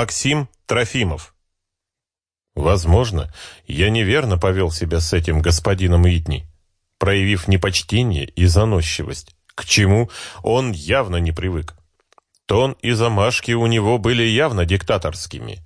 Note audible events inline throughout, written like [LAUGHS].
Максим Трофимов. Возможно, я неверно повел себя с этим господином Итни, проявив непочтение и заносчивость, к чему он явно не привык. Тон и замашки у него были явно диктаторскими,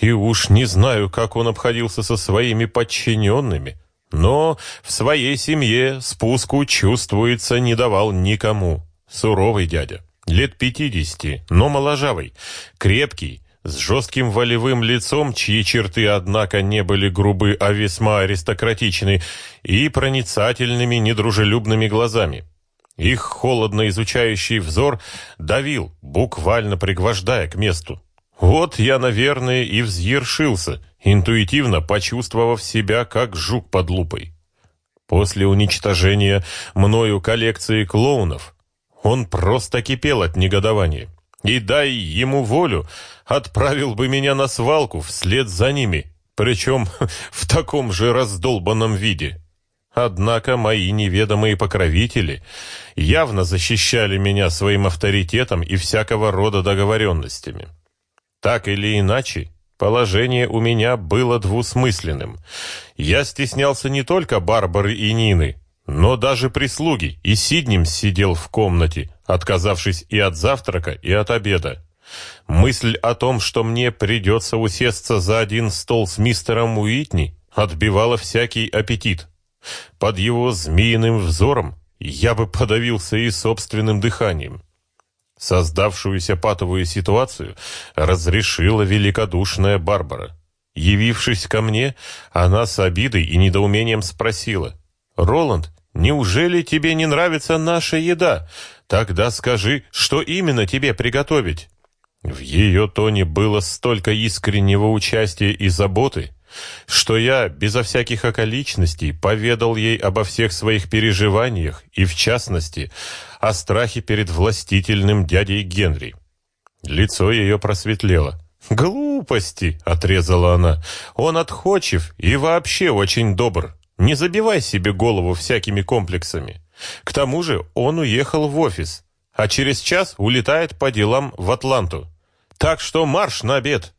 и уж не знаю, как он обходился со своими подчиненными, но в своей семье спуску, чувствуется, не давал никому. Суровый дядя, лет пятидесяти, но моложавый, крепкий, с жестким волевым лицом, чьи черты, однако, не были грубы, а весьма аристократичны, и проницательными, недружелюбными глазами. Их холодно изучающий взор давил, буквально пригвождая к месту. Вот я, наверное, и взъершился, интуитивно почувствовав себя как жук под лупой. После уничтожения мною коллекции клоунов он просто кипел от негодования. И дай ему волю, отправил бы меня на свалку вслед за ними, причем [LAUGHS] в таком же раздолбанном виде. Однако мои неведомые покровители явно защищали меня своим авторитетом и всякого рода договоренностями. Так или иначе, положение у меня было двусмысленным. Я стеснялся не только Барбары и Нины, но даже прислуги, и Сиднем сидел в комнате, отказавшись и от завтрака, и от обеда. Мысль о том, что мне придется усесться за один стол с мистером Уитни, отбивала всякий аппетит. Под его змеиным взором я бы подавился и собственным дыханием. Создавшуюся патовую ситуацию разрешила великодушная Барбара. Явившись ко мне, она с обидой и недоумением спросила. «Роланд, неужели тебе не нравится наша еда? Тогда скажи, что именно тебе приготовить?» В ее тоне было столько искреннего участия и заботы, что я, безо всяких околичностей, поведал ей обо всех своих переживаниях и, в частности, о страхе перед властительным дядей Генри. Лицо ее просветлело. «Глупости!» — отрезала она. «Он отходчив и вообще очень добр. Не забивай себе голову всякими комплексами. К тому же он уехал в офис, а через час улетает по делам в Атланту. Так что марш на обед.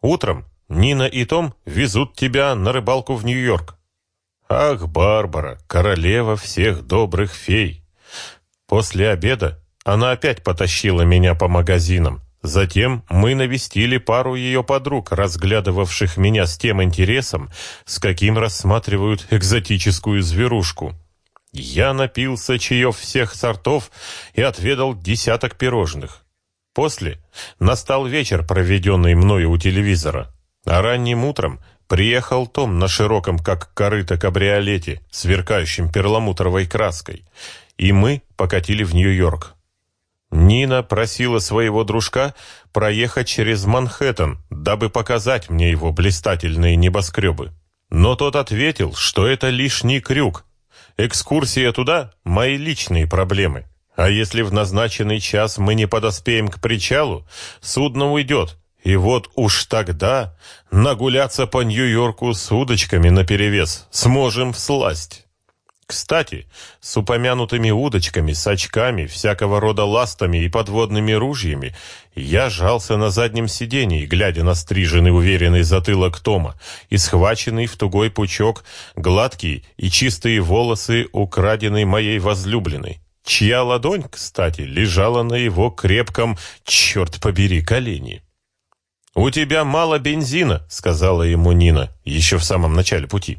Утром Нина и Том везут тебя на рыбалку в Нью-Йорк. Ах, Барбара, королева всех добрых фей. После обеда она опять потащила меня по магазинам. Затем мы навестили пару ее подруг, разглядывавших меня с тем интересом, с каким рассматривают экзотическую зверушку. Я напился чаев всех сортов и отведал десяток пирожных. После настал вечер, проведенный мною у телевизора. А ранним утром приехал Том на широком, как корыто, кабриолете, сверкающем перламутровой краской, и мы покатили в Нью-Йорк. Нина просила своего дружка проехать через Манхэттен, дабы показать мне его блистательные небоскребы. Но тот ответил, что это лишний крюк. Экскурсия туда – мои личные проблемы. А если в назначенный час мы не подоспеем к причалу, судно уйдет, и вот уж тогда нагуляться по Нью-Йорку с удочками наперевес сможем всласть. Кстати, с упомянутыми удочками, с очками, всякого рода ластами и подводными ружьями я жался на заднем сидении, глядя на стриженный уверенный затылок Тома и схваченный в тугой пучок гладкие и чистые волосы, украденной моей возлюбленной, чья ладонь, кстати, лежала на его крепком, черт побери, колене. «У тебя мало бензина», — сказала ему Нина еще в самом начале пути.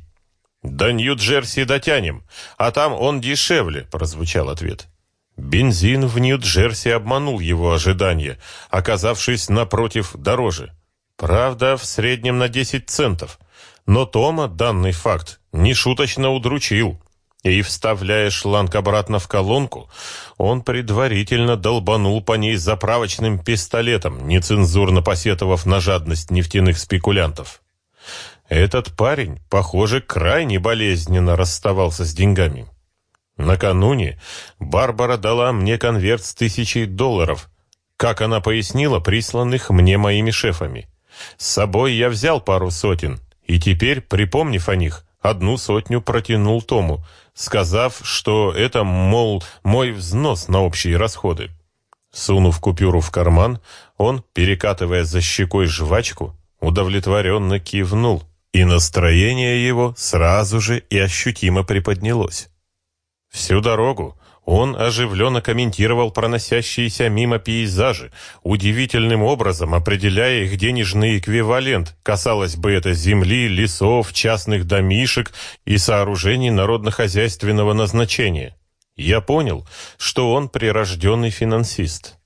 «До Нью-Джерси дотянем, а там он дешевле», — прозвучал ответ. Бензин в Нью-Джерси обманул его ожидания, оказавшись напротив дороже. Правда, в среднем на 10 центов. Но Тома данный факт нешуточно удручил и, вставляя шланг обратно в колонку, он предварительно долбанул по ней заправочным пистолетом, нецензурно посетовав на жадность нефтяных спекулянтов. Этот парень, похоже, крайне болезненно расставался с деньгами. Накануне Барбара дала мне конверт с тысячей долларов, как она пояснила, присланных мне моими шефами. С собой я взял пару сотен, и теперь, припомнив о них, одну сотню протянул Тому, сказав, что это, мол, мой взнос на общие расходы. Сунув купюру в карман, Он, перекатывая за щекой жвачку, удовлетворенно кивнул, и настроение его сразу же и ощутимо приподнялось. Всю дорогу он оживленно комментировал проносящиеся мимо пейзажи, удивительным образом определяя их денежный эквивалент, касалось бы это земли, лесов, частных домишек и сооружений народно-хозяйственного назначения. Я понял, что он прирожденный финансист.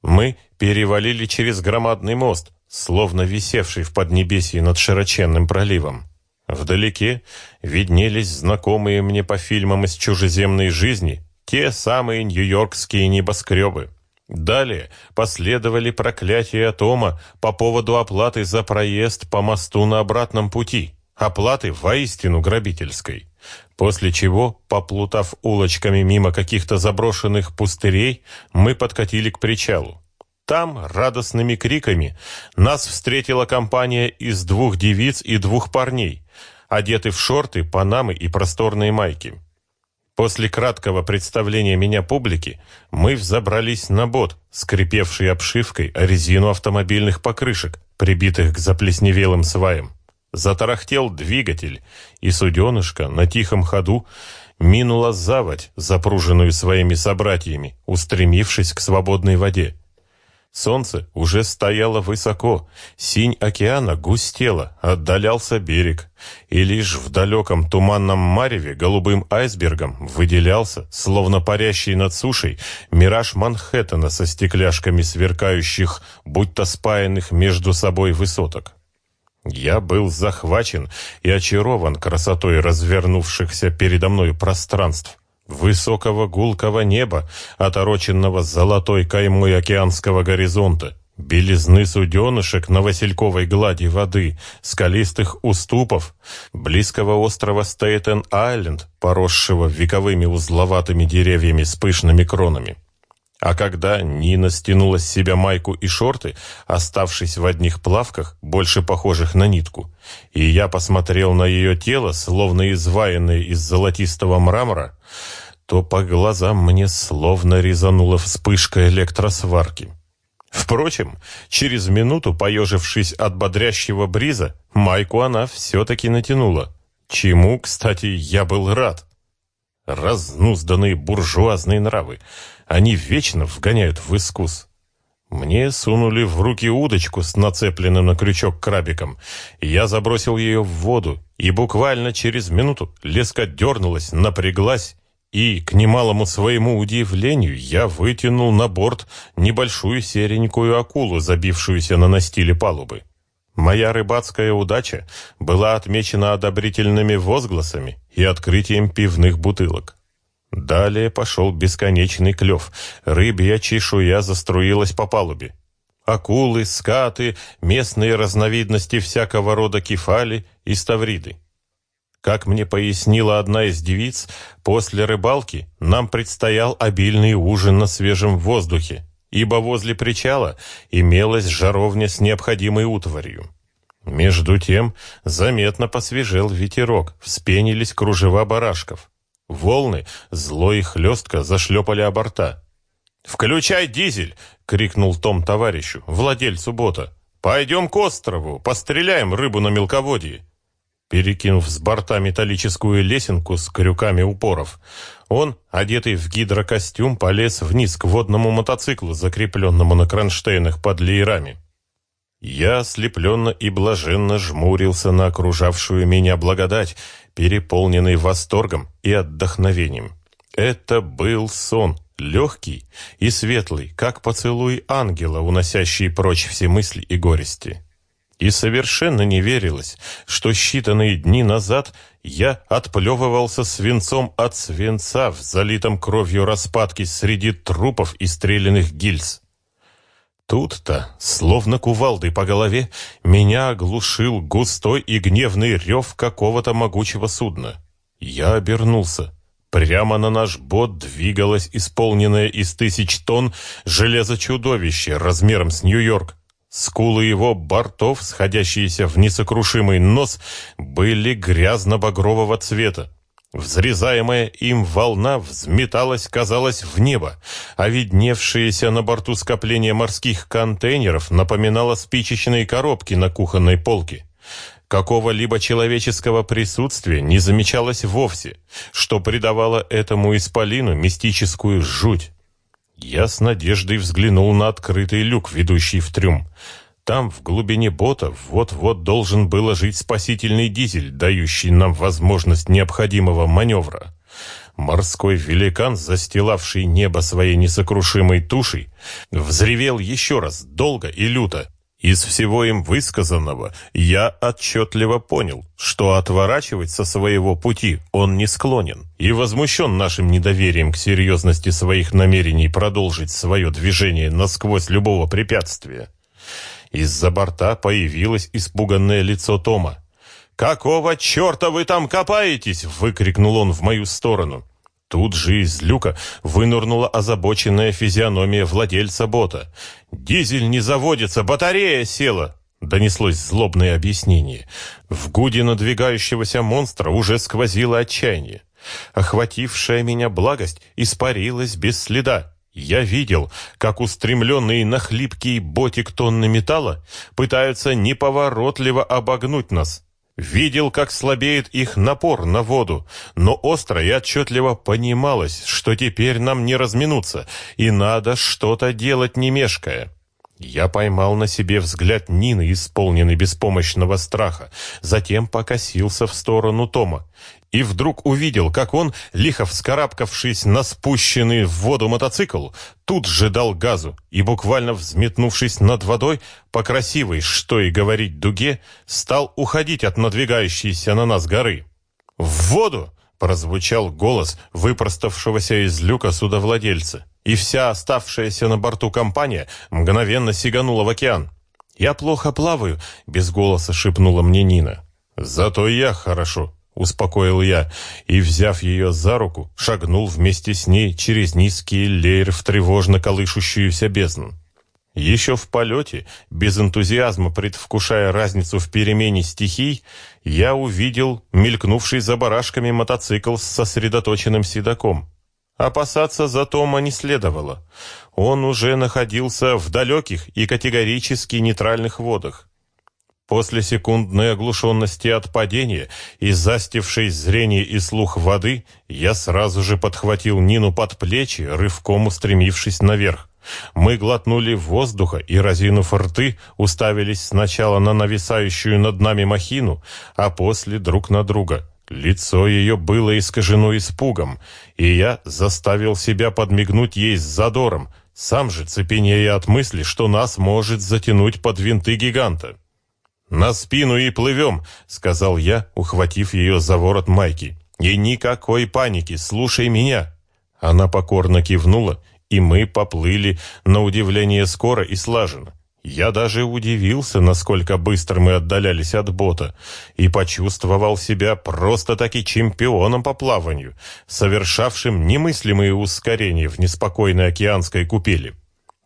Мы перевалили через громадный мост, словно висевший в поднебесье над широченным проливом. Вдалеке виднелись знакомые мне по фильмам из чужеземной жизни те самые нью-йоркские небоскребы. Далее последовали проклятия Тома по поводу оплаты за проезд по мосту на обратном пути, оплаты воистину грабительской. После чего, поплутав улочками мимо каких-то заброшенных пустырей, мы подкатили к причалу. Там, радостными криками, нас встретила компания из двух девиц и двух парней, одеты в шорты, панамы и просторные майки. После краткого представления меня публике мы взобрались на бот, скрипевший обшивкой о резину автомобильных покрышек, прибитых к заплесневелым сваям. Затарахтел двигатель, и суденышко на тихом ходу минула заводь, запруженную своими собратьями, устремившись к свободной воде. Солнце уже стояло высоко, синь океана густела, отдалялся берег, и лишь в далеком туманном мареве голубым айсбергом выделялся, словно парящий над сушей, мираж Манхэттена со стекляшками сверкающих, будто спаянных между собой высоток. Я был захвачен и очарован красотой развернувшихся передо мной пространств высокого гулкого неба, отороченного золотой каймой океанского горизонта, белизны суденышек на васильковой глади воды, скалистых уступов, близкого острова Стейтен-Айленд, поросшего вековыми узловатыми деревьями с пышными кронами. А когда Нина стянула с себя майку и шорты, оставшись в одних плавках, больше похожих на нитку, и я посмотрел на ее тело, словно изваянное из золотистого мрамора, то по глазам мне словно резанула вспышка электросварки. Впрочем, через минуту, поежившись от бодрящего бриза, майку она все-таки натянула. Чему, кстати, я был рад. Разнузданные буржуазные нравы. Они вечно вгоняют в искус. Мне сунули в руки удочку с нацепленным на крючок крабиком. Я забросил ее в воду, и буквально через минуту леска дернулась, напряглась, и, к немалому своему удивлению, я вытянул на борт небольшую серенькую акулу, забившуюся на настиле палубы. Моя рыбацкая удача была отмечена одобрительными возгласами и открытием пивных бутылок. Далее пошел бесконечный клев. Рыбья чешуя заструилась по палубе. Акулы, скаты, местные разновидности всякого рода кефали и ставриды. Как мне пояснила одна из девиц, после рыбалки нам предстоял обильный ужин на свежем воздухе, ибо возле причала имелась жаровня с необходимой утварью. Между тем заметно посвежел ветерок, вспенились кружева барашков. Волны, зло и хлестко, зашлепали о борта. «Включай дизель!» — крикнул Том товарищу, владельцу бота. «Пойдем к острову, постреляем рыбу на мелководье!» Перекинув с борта металлическую лесенку с крюками упоров, он, одетый в гидрокостюм, полез вниз к водному мотоциклу, закрепленному на кронштейнах под леерами. Я ослепленно и блаженно жмурился на окружавшую меня благодать, переполненный восторгом и отдохновением. Это был сон, легкий и светлый, как поцелуй ангела, уносящий прочь все мысли и горести. И совершенно не верилось, что считанные дни назад я отплевывался свинцом от свинца в залитом кровью распадке среди трупов и стрелянных гильз. Тут-то, словно кувалдой по голове, меня оглушил густой и гневный рев какого-то могучего судна. Я обернулся. Прямо на наш бот двигалось исполненное из тысяч тонн железо-чудовище размером с Нью-Йорк. Скулы его бортов, сходящиеся в несокрушимый нос, были грязно-багрового цвета. Взрезаемая им волна взметалась, казалось, в небо, а видневшееся на борту скопление морских контейнеров напоминало спичечные коробки на кухонной полке. Какого-либо человеческого присутствия не замечалось вовсе, что придавало этому исполину мистическую жуть. Я с надеждой взглянул на открытый люк, ведущий в трюм. Там, в глубине бота, вот-вот должен был жить спасительный дизель, дающий нам возможность необходимого маневра. Морской великан, застилавший небо своей несокрушимой тушей, взревел еще раз, долго и люто. Из всего им высказанного я отчетливо понял, что отворачивать со своего пути он не склонен и возмущен нашим недоверием к серьезности своих намерений продолжить свое движение насквозь любого препятствия. Из-за борта появилось испуганное лицо Тома. «Какого черта вы там копаетесь?» — выкрикнул он в мою сторону. Тут же из люка вынырнула озабоченная физиономия владельца бота. «Дизель не заводится, батарея села!» Донеслось злобное объяснение. В гуде надвигающегося монстра уже сквозило отчаяние. Охватившая меня благость испарилась без следа. Я видел, как устремленные на хлипкий ботик тонны металла пытаются неповоротливо обогнуть нас. Видел, как слабеет их напор на воду, но остро и отчетливо понималось, что теперь нам не разминуться, и надо что-то делать не мешкая. Я поймал на себе взгляд Нины, исполненный беспомощного страха, затем покосился в сторону Тома и вдруг увидел, как он, лихо вскарабкавшись на спущенный в воду мотоцикл, тут же дал газу и, буквально взметнувшись над водой, по красивой, что и говорить, дуге, стал уходить от надвигающейся на нас горы. «В воду!» — прозвучал голос выпроставшегося из люка судовладельца, и вся оставшаяся на борту компания мгновенно сиганула в океан. «Я плохо плаваю», — без голоса шепнула мне Нина. «Зато я хорошо», — успокоил я, и, взяв ее за руку, шагнул вместе с ней через низкий леер в тревожно колышущуюся бездну. Еще в полете, без энтузиазма предвкушая разницу в перемене стихий, я увидел мелькнувший за барашками мотоцикл с сосредоточенным седаком. Опасаться за Тома не следовало. Он уже находился в далеких и категорически нейтральных водах. После секундной оглушенности от падения и застившей зрение и слух воды, я сразу же подхватил Нину под плечи, рывком устремившись наверх. Мы глотнули воздуха и, разинув рты, уставились сначала на нависающую над нами махину, а после друг на друга. Лицо ее было искажено испугом, и я заставил себя подмигнуть ей с задором, сам же цепенея от мысли, что нас может затянуть под винты гиганта. «На спину и плывем», — сказал я, ухватив ее за ворот майки. «И никакой паники, слушай меня». Она покорно кивнула, и мы поплыли, на удивление скоро и слаженно. Я даже удивился, насколько быстро мы отдалялись от бота, и почувствовал себя просто-таки чемпионом по плаванию, совершавшим немыслимые ускорения в неспокойной океанской купели.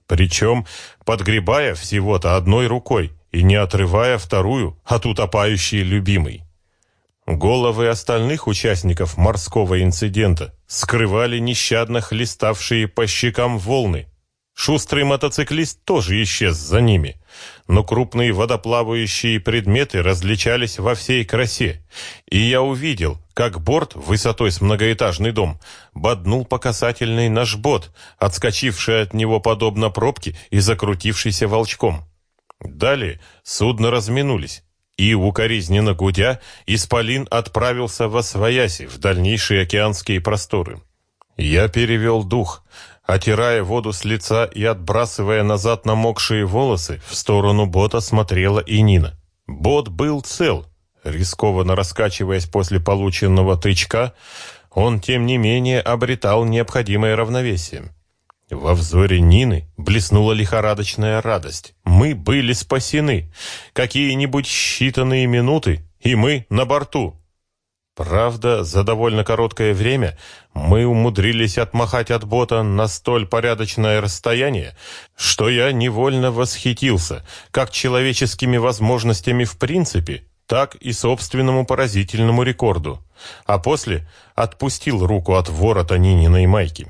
Причем подгребая всего-то одной рукой, и не отрывая вторую от утопающей любимой. Головы остальных участников морского инцидента скрывали нещадно хлеставшие по щекам волны. Шустрый мотоциклист тоже исчез за ними, но крупные водоплавающие предметы различались во всей красе, и я увидел, как борт высотой с многоэтажный дом боднул по касательной наш бот, отскочивший от него подобно пробке и закрутившийся волчком. Далее судно разминулись, и, укоризненно гудя, Исполин отправился во Свояси, в дальнейшие океанские просторы. Я перевел дух, отирая воду с лица и отбрасывая назад намокшие волосы, в сторону бота смотрела и Нина. Бот был цел. Рискованно раскачиваясь после полученного тычка, он, тем не менее, обретал необходимое равновесие. Во взоре Нины блеснула лихорадочная радость. Мы были спасены. Какие-нибудь считанные минуты, и мы на борту. Правда, за довольно короткое время мы умудрились отмахать от бота на столь порядочное расстояние, что я невольно восхитился как человеческими возможностями в принципе, так и собственному поразительному рекорду, а после отпустил руку от ворота Нининой майки.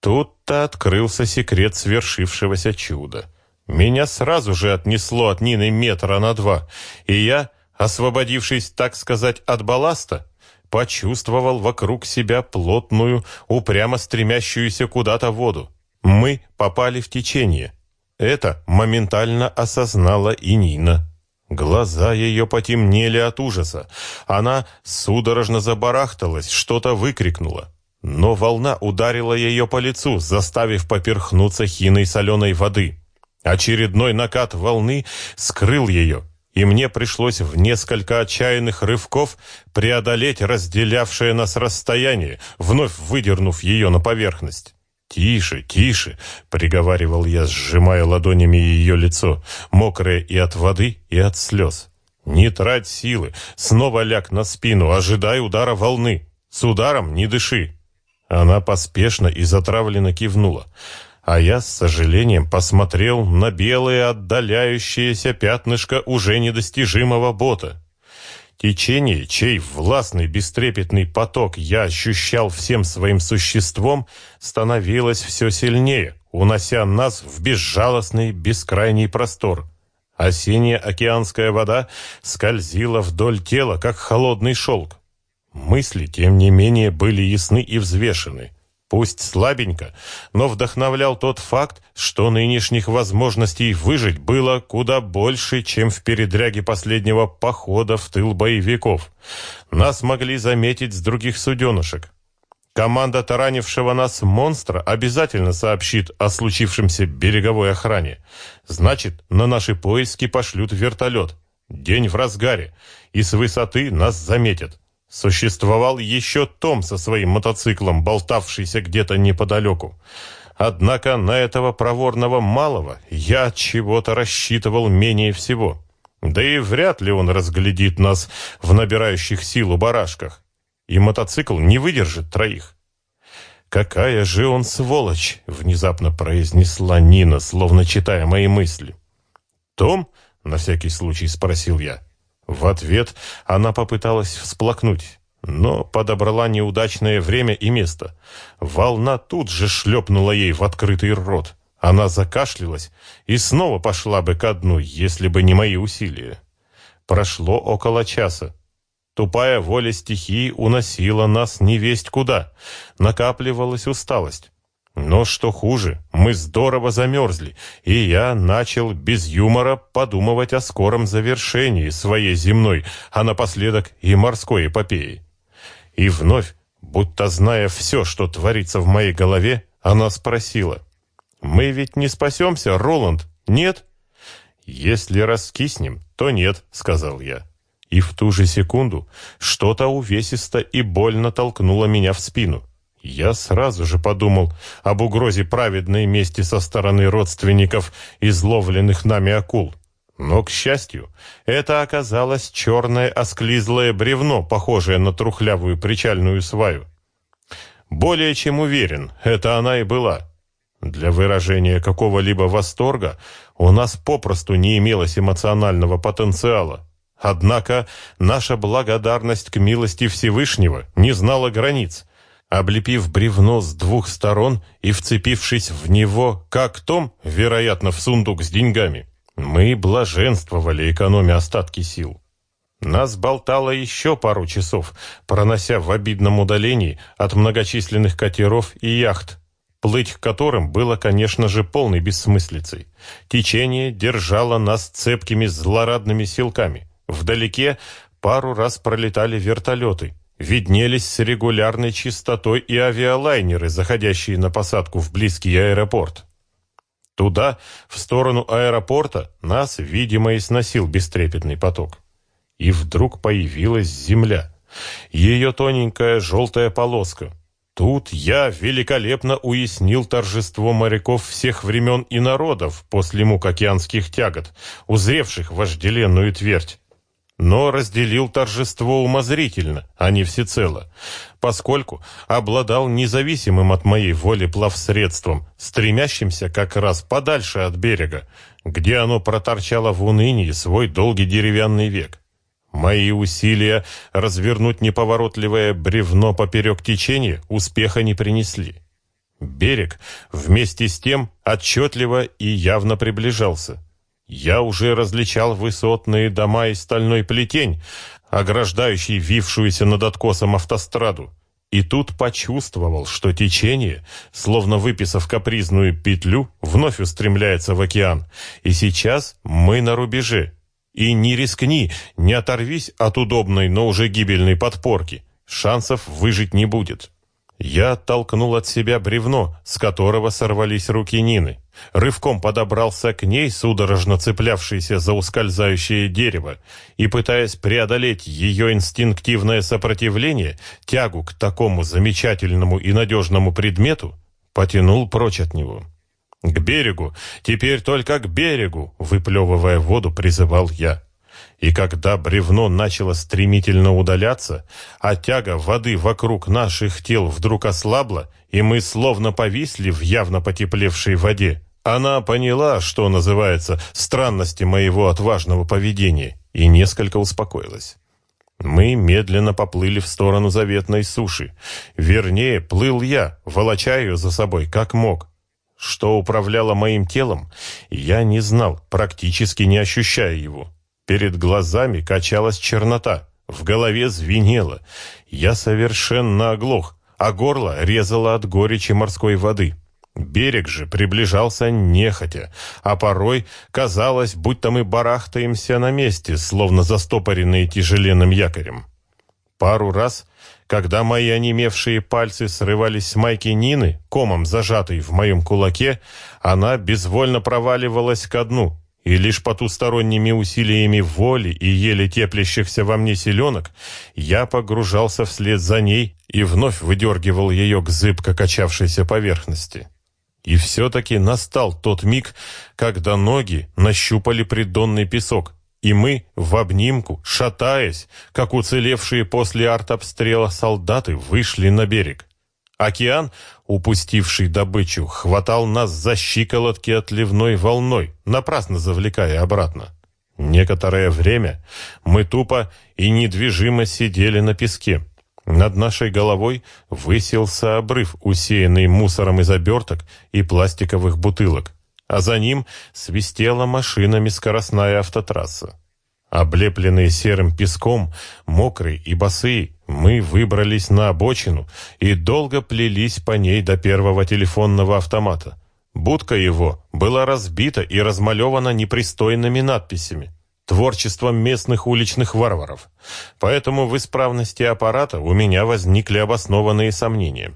Тут-то открылся секрет свершившегося чуда. Меня сразу же отнесло от Нины метра на два, и я, освободившись, так сказать, от балласта, почувствовал вокруг себя плотную, упрямо стремящуюся куда-то воду. Мы попали в течение. Это моментально осознала и Нина. Глаза ее потемнели от ужаса. Она судорожно забарахталась, что-то выкрикнула. Но волна ударила ее по лицу, заставив поперхнуться хиной соленой воды. Очередной накат волны скрыл ее, и мне пришлось в несколько отчаянных рывков преодолеть разделявшее нас расстояние, вновь выдернув ее на поверхность. «Тише, тише!» — приговаривал я, сжимая ладонями ее лицо, мокрое и от воды, и от слез. «Не трать силы, снова ляг на спину, ожидай удара волны. С ударом не дыши!» Она поспешно и затравленно кивнула, а я с сожалением посмотрел на белое отдаляющееся пятнышко уже недостижимого бота. Течение, чей властный бестрепетный поток я ощущал всем своим существом, становилось все сильнее, унося нас в безжалостный бескрайний простор. Осенняя океанская вода скользила вдоль тела, как холодный шелк. Мысли, тем не менее, были ясны и взвешены. Пусть слабенько, но вдохновлял тот факт, что нынешних возможностей выжить было куда больше, чем в передряге последнего похода в тыл боевиков. Нас могли заметить с других суденышек. Команда таранившего нас монстра обязательно сообщит о случившемся береговой охране. Значит, на наши поиски пошлют вертолет. День в разгаре, и с высоты нас заметят. Существовал еще Том со своим мотоциклом, болтавшийся где-то неподалеку. Однако на этого проворного малого я чего-то рассчитывал менее всего. Да и вряд ли он разглядит нас в набирающих силу барашках. И мотоцикл не выдержит троих. «Какая же он сволочь!» — внезапно произнесла Нина, словно читая мои мысли. «Том?» — на всякий случай спросил я. В ответ она попыталась всплакнуть, но подобрала неудачное время и место. Волна тут же шлепнула ей в открытый рот. Она закашлялась и снова пошла бы ко дну, если бы не мои усилия. Прошло около часа. Тупая воля стихии уносила нас невесть куда. Накапливалась усталость. Но что хуже, мы здорово замерзли, и я начал без юмора подумывать о скором завершении своей земной, а напоследок и морской эпопеи. И вновь, будто зная все, что творится в моей голове, она спросила. «Мы ведь не спасемся, Роланд, нет?» «Если раскиснем, то нет», — сказал я. И в ту же секунду что-то увесисто и больно толкнуло меня в спину. Я сразу же подумал об угрозе праведной мести со стороны родственников изловленных нами акул. Но, к счастью, это оказалось черное осклизлое бревно, похожее на трухлявую причальную сваю. Более чем уверен, это она и была. Для выражения какого-либо восторга у нас попросту не имелось эмоционального потенциала. Однако наша благодарность к милости Всевышнего не знала границ, облепив бревно с двух сторон и вцепившись в него, как Том, вероятно, в сундук с деньгами. Мы блаженствовали, экономя остатки сил. Нас болтало еще пару часов, пронося в обидном удалении от многочисленных катеров и яхт, плыть к которым было, конечно же, полной бессмыслицей. Течение держало нас цепкими злорадными силками. Вдалеке пару раз пролетали вертолеты, виднелись с регулярной частотой и авиалайнеры, заходящие на посадку в близкий аэропорт. Туда, в сторону аэропорта, нас, видимо, и сносил бестрепетный поток. И вдруг появилась земля. Ее тоненькая желтая полоска. Тут я великолепно уяснил торжество моряков всех времен и народов после мук океанских тягот, узревших вожделенную твердь но разделил торжество умозрительно, а не всецело, поскольку обладал независимым от моей воли плавсредством, стремящимся как раз подальше от берега, где оно проторчало в унынии свой долгий деревянный век. Мои усилия развернуть неповоротливое бревно поперек течения успеха не принесли. Берег вместе с тем отчетливо и явно приближался. Я уже различал высотные дома и стальной плетень, ограждающий вившуюся над откосом автостраду. И тут почувствовал, что течение, словно выписав капризную петлю, вновь устремляется в океан. И сейчас мы на рубеже. И не рискни, не оторвись от удобной, но уже гибельной подпорки. Шансов выжить не будет. Я оттолкнул от себя бревно, с которого сорвались руки Нины. Рывком подобрался к ней, судорожно цеплявшийся за ускользающее дерево, и, пытаясь преодолеть ее инстинктивное сопротивление, тягу к такому замечательному и надежному предмету, потянул прочь от него. «К берегу! Теперь только к берегу!» — выплевывая воду, призывал я. И когда бревно начало стремительно удаляться, а тяга воды вокруг наших тел вдруг ослабла, и мы словно повисли в явно потеплевшей воде, она поняла, что называется странности моего отважного поведения, и несколько успокоилась. Мы медленно поплыли в сторону заветной суши. Вернее, плыл я, волоча ее за собой, как мог. Что управляло моим телом, я не знал, практически не ощущая его. Перед глазами качалась чернота, в голове звенело. Я совершенно оглох, а горло резало от горечи морской воды. Берег же приближался нехотя, а порой казалось, будто мы барахтаемся на месте, словно застопоренные тяжеленным якорем. Пару раз, когда мои онемевшие пальцы срывались с майки Нины, комом зажатой в моем кулаке, она безвольно проваливалась ко дну, и лишь потусторонними усилиями воли и еле теплящихся во мне селенок я погружался вслед за ней и вновь выдергивал ее к зыбко качавшейся поверхности. И все-таки настал тот миг, когда ноги нащупали придонный песок, и мы в обнимку, шатаясь, как уцелевшие после артобстрела солдаты, вышли на берег. Океан, упустивший добычу, хватал нас за щиколотки отливной волной, напрасно завлекая обратно. Некоторое время мы тупо и недвижимо сидели на песке. Над нашей головой высился обрыв, усеянный мусором из оберток и пластиковых бутылок, а за ним свистела машинами скоростная автотрасса. Облепленные серым песком, мокрые и босые, мы выбрались на обочину и долго плелись по ней до первого телефонного автомата. Будка его была разбита и размалевана непристойными надписями, творчеством местных уличных варваров. Поэтому в исправности аппарата у меня возникли обоснованные сомнения.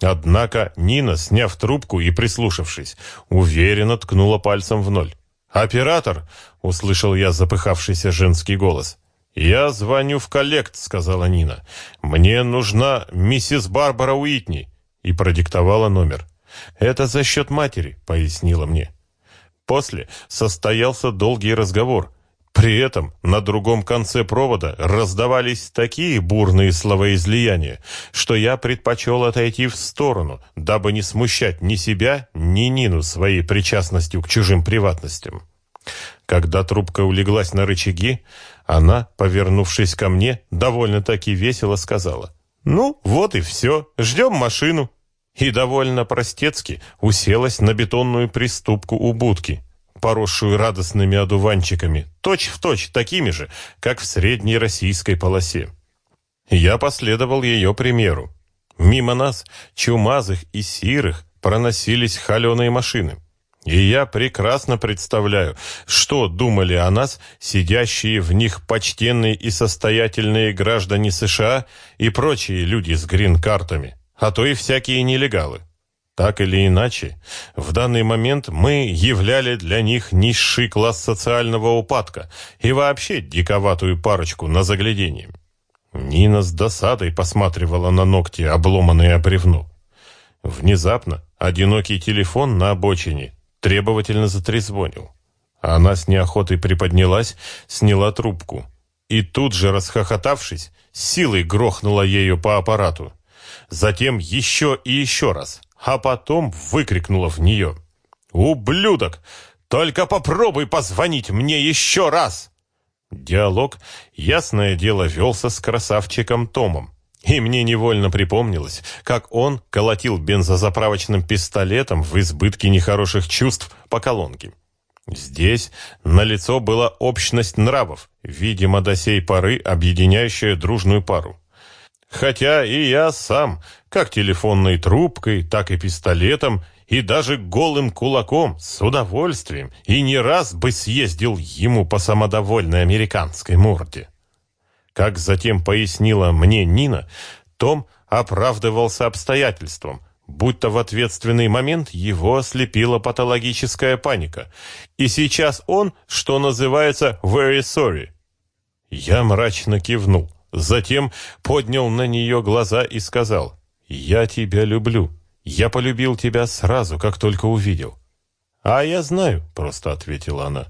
Однако Нина, сняв трубку и прислушавшись, уверенно ткнула пальцем в ноль. «Оператор!» — услышал я запыхавшийся женский голос. «Я звоню в коллект», — сказала Нина. «Мне нужна миссис Барбара Уитни», — и продиктовала номер. «Это за счет матери», — пояснила мне. После состоялся долгий разговор. При этом на другом конце провода раздавались такие бурные словоизлияния, что я предпочел отойти в сторону, дабы не смущать ни себя, ни Нину своей причастностью к чужим приватностям. Когда трубка улеглась на рычаги, она, повернувшись ко мне, довольно-таки весело сказала. «Ну, вот и все. Ждем машину». И довольно простецки уселась на бетонную приступку у будки, поросшую радостными одуванчиками, точь-в-точь точь такими же, как в средней российской полосе. Я последовал ее примеру. Мимо нас, чумазых и сирых, проносились холеные машины. И я прекрасно представляю, что думали о нас сидящие в них почтенные и состоятельные граждане США и прочие люди с грин-картами, а то и всякие нелегалы. Так или иначе, в данный момент мы являли для них низший класс социального упадка и вообще диковатую парочку на загляденье. Нина с досадой посматривала на ногти, обломанные о бревну. Внезапно одинокий телефон на обочине требовательно затрезвонил. Она с неохотой приподнялась, сняла трубку. И тут же, расхохотавшись, силой грохнула ею по аппарату. Затем еще и еще раз, а потом выкрикнула в нее. «Ублюдок! Только попробуй позвонить мне еще раз!» Диалог, ясное дело, велся с красавчиком Томом. И мне невольно припомнилось, как он колотил бензозаправочным пистолетом в избытке нехороших чувств по колонке. Здесь налицо была общность нравов, видимо, до сей поры объединяющая дружную пару. Хотя и я сам, как телефонной трубкой, так и пистолетом, и даже голым кулаком, с удовольствием, и не раз бы съездил ему по самодовольной американской морде. Как затем пояснила мне Нина, Том оправдывался обстоятельством, будто в ответственный момент его ослепила патологическая паника. И сейчас он, что называется, very sorry. Я мрачно кивнул, затем поднял на нее глаза и сказал, «Я тебя люблю. Я полюбил тебя сразу, как только увидел». «А я знаю», — просто ответила она.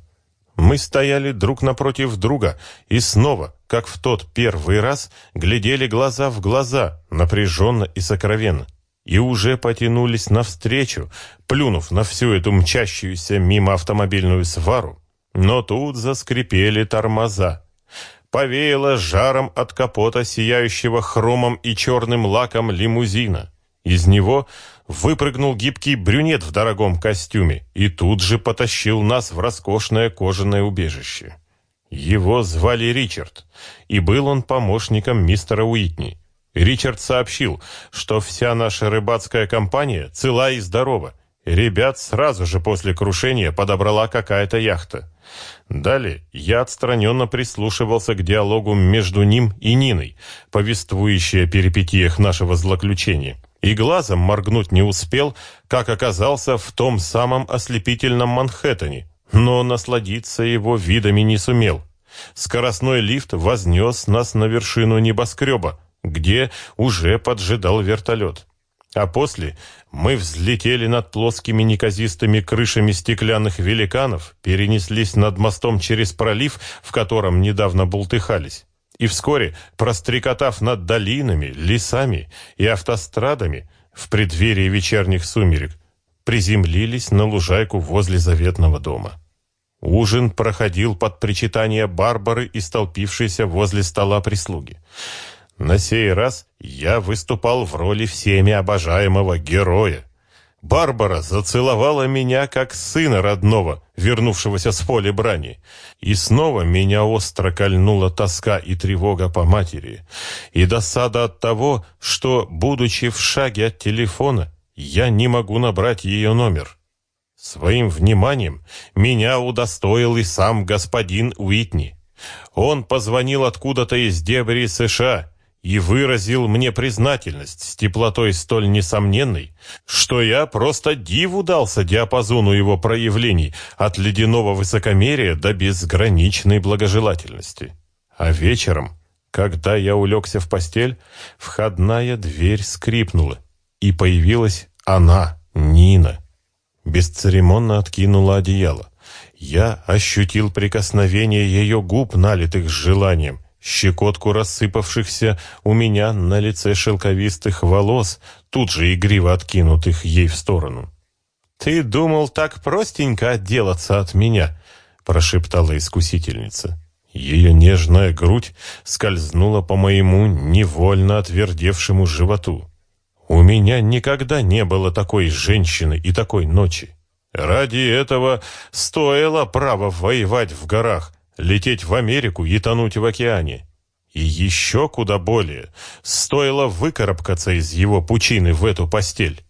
Мы стояли друг напротив друга и снова, как в тот первый раз, глядели глаза в глаза, напряженно и сокровенно, и уже потянулись навстречу, плюнув на всю эту мчащуюся мимо автомобильную свару. Но тут заскрипели тормоза. Повеяло жаром от капота, сияющего хромом и черным лаком лимузина. Из него выпрыгнул гибкий брюнет в дорогом костюме и тут же потащил нас в роскошное кожаное убежище. Его звали Ричард, и был он помощником мистера Уитни. Ричард сообщил, что вся наша рыбацкая компания цела и здорова. Ребят сразу же после крушения подобрала какая-то яхта. Далее я отстраненно прислушивался к диалогу между ним и Ниной, повествующей о перипетиях нашего злоключения и глазом моргнуть не успел, как оказался в том самом ослепительном Манхэттене, но насладиться его видами не сумел. Скоростной лифт вознес нас на вершину небоскреба, где уже поджидал вертолет. А после мы взлетели над плоскими неказистыми крышами стеклянных великанов, перенеслись над мостом через пролив, в котором недавно бултыхались. И вскоре, прострекотав над долинами, лесами и автострадами в преддверии вечерних сумерек, приземлились на лужайку возле заветного дома. Ужин проходил под причитание Барбары и столпившейся возле стола прислуги. На сей раз я выступал в роли всеми обожаемого героя, Барбара зацеловала меня как сына родного, вернувшегося с поля брани. И снова меня остро кольнула тоска и тревога по матери, и досада от того, что, будучи в шаге от телефона, я не могу набрать ее номер. Своим вниманием меня удостоил и сам господин Уитни. Он позвонил откуда-то из дебри США и выразил мне признательность с теплотой столь несомненной, что я просто диву дался диапазону его проявлений от ледяного высокомерия до безграничной благожелательности. А вечером, когда я улегся в постель, входная дверь скрипнула, и появилась она, Нина. Бесцеремонно откинула одеяло. Я ощутил прикосновение ее губ, налитых желанием, щекотку рассыпавшихся у меня на лице шелковистых волос, тут же игриво откинутых ей в сторону. «Ты думал так простенько отделаться от меня?» — прошептала искусительница. Ее нежная грудь скользнула по моему невольно отвердевшему животу. У меня никогда не было такой женщины и такой ночи. Ради этого стоило право воевать в горах, лететь в Америку и тонуть в океане. И еще куда более, стоило выкарабкаться из его пучины в эту постель.